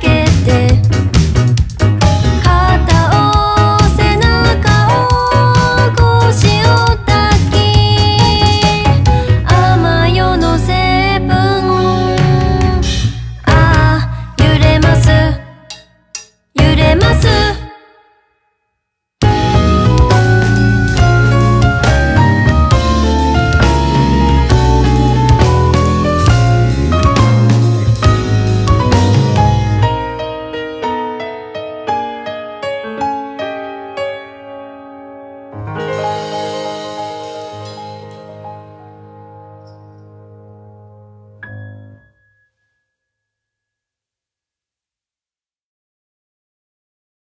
paquete.